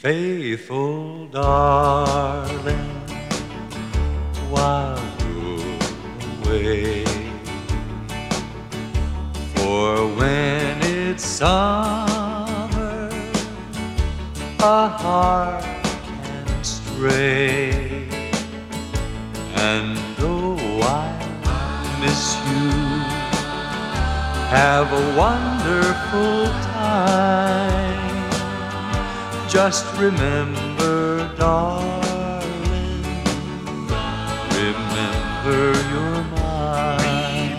faithful, darling, while you're away. For when it's summer, a heart can stray. And though miss you, have a wonderful time. Just remember, darling, remember you're mine.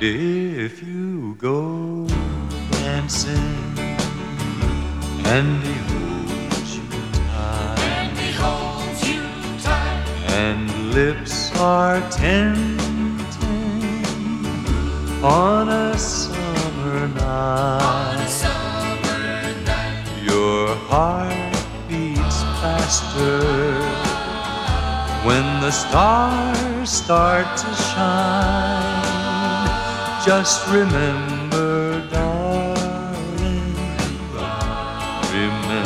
If you go dancing and he holds you tight And he holds you tight. and lips are tempting on a summer On a night. summer night. Your heart beats faster when the stars start to shine. Just remember, darling, remember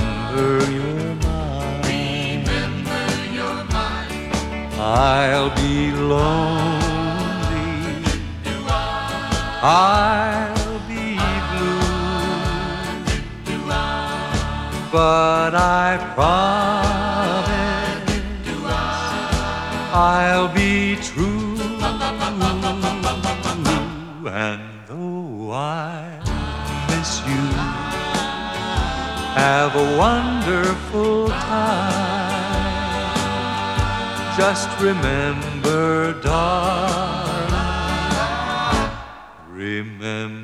I'll be lonely. I'll be blue. But I promise I'll be true. And though I miss you, have a wonderful time. Just remember, darling, remember